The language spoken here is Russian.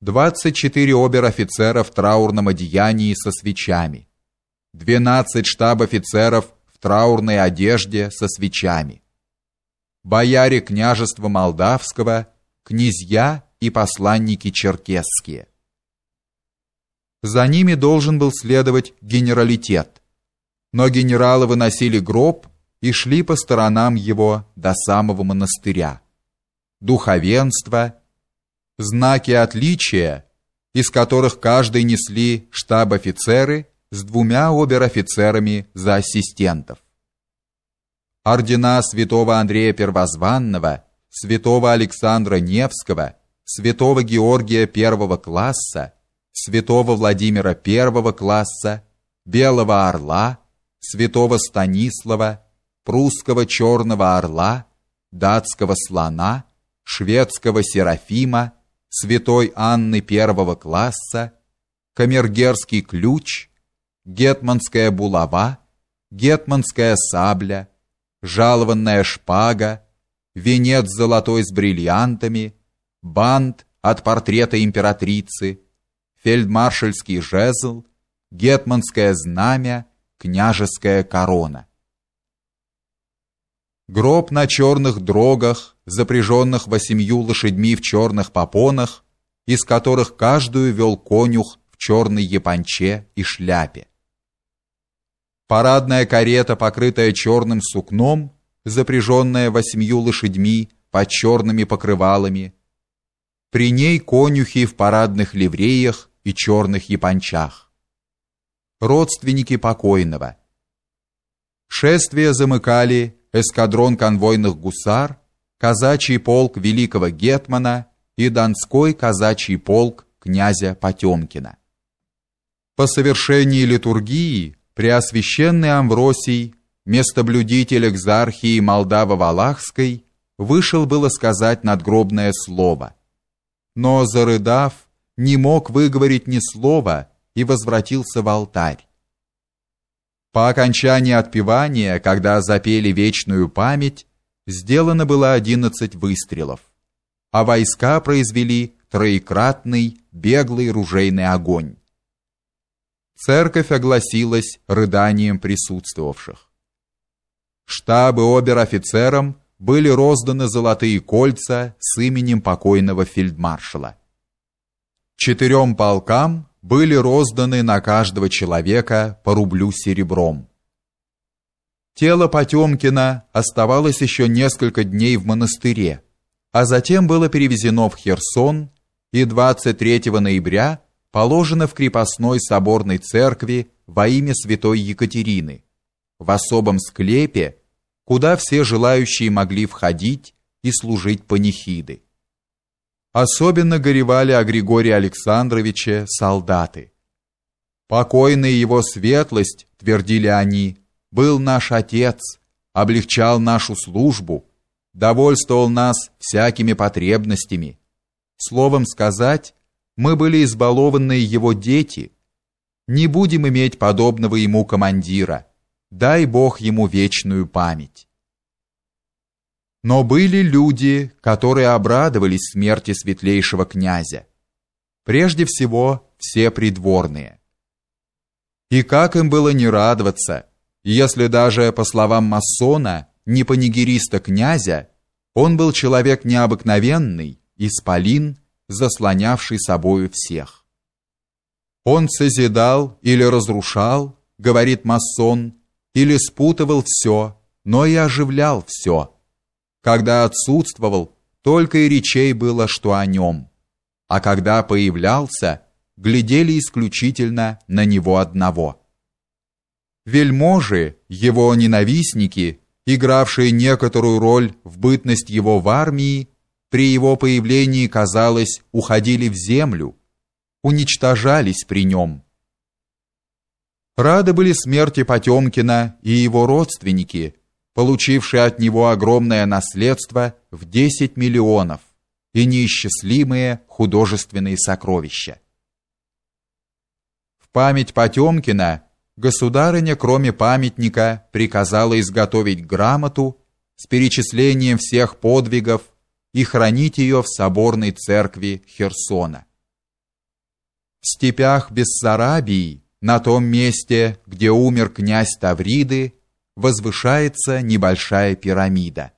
24 обер-офицера в траурном одеянии со свечами, 12 штаб-офицеров в траурной одежде со свечами, бояре княжества Молдавского, князья и посланники черкесские. За ними должен был следовать генералитет, но генералы выносили гроб и шли по сторонам его до самого монастыря. Духовенство, знаки отличия, из которых каждый несли штаб-офицеры с двумя обер-офицерами за ассистентов. Ордена святого Андрея Первозванного, святого Александра Невского, святого Георгия первого класса, святого Владимира первого класса, Белого Орла, святого Станислава, прусского Черного Орла, датского Слона, шведского Серафима, святой Анны первого класса, камергерский ключ, гетманская булава, гетманская сабля, жалованная шпага, венец золотой с бриллиантами, бант от портрета императрицы, фельдмаршальский жезл, гетманское знамя, княжеская корона. Гроб на черных дрогах, запряженных восемью лошадьми в черных попонах, из которых каждую вел конюх в черной японче и шляпе. Парадная карета, покрытая черным сукном, запряженная восемью лошадьми под черными покрывалами. При ней конюхи в парадных ливреях и черных япончах. Родственники покойного. Шествие замыкали эскадрон конвойных гусар, казачий полк великого гетмана и донской казачий полк князя Потемкина. По совершении литургии Преосвященный Амвросий, местоблюдитель экзархии Молдаво-Валахской, вышел было сказать надгробное слово, но, зарыдав, не мог выговорить ни слова и возвратился в алтарь. По окончании отпевания, когда запели вечную память, сделано было одиннадцать выстрелов, а войска произвели троекратный беглый ружейный огонь. Церковь огласилась рыданием присутствовавших. Штабы обер-офицерам были розданы золотые кольца с именем покойного фельдмаршала. Четырем полкам были розданы на каждого человека по рублю серебром. Тело Потемкина оставалось еще несколько дней в монастыре, а затем было перевезено в Херсон и 23 ноября положено в крепостной соборной церкви во имя святой Екатерины, в особом склепе, куда все желающие могли входить и служить панихиды. Особенно горевали о Григории Александровиче солдаты. «Покойная его светлость», — твердили они, — «был наш отец, облегчал нашу службу, довольствовал нас всякими потребностями. Словом сказать, мы были избалованные его дети. Не будем иметь подобного ему командира. Дай Бог ему вечную память». Но были люди, которые обрадовались смерти светлейшего князя. Прежде всего, все придворные. И как им было не радоваться, если даже, по словам масона, не панигериста князя, он был человек необыкновенный, исполин, заслонявший собою всех. Он созидал или разрушал, говорит масон, или спутывал все, но и оживлял все когда отсутствовал, только и речей было, что о нем. А когда появлялся, глядели исключительно на него одного. Вельможи, его ненавистники, игравшие некоторую роль в бытность его в армии, при его появлении, казалось, уходили в землю, уничтожались при нем. Рады были смерти Потемкина и его родственники, получивший от него огромное наследство в 10 миллионов и неисчислимые художественные сокровища. В память Потемкина государыня, кроме памятника, приказала изготовить грамоту с перечислением всех подвигов и хранить ее в соборной церкви Херсона. В степях Бессарабии, на том месте, где умер князь Тавриды, возвышается небольшая пирамида.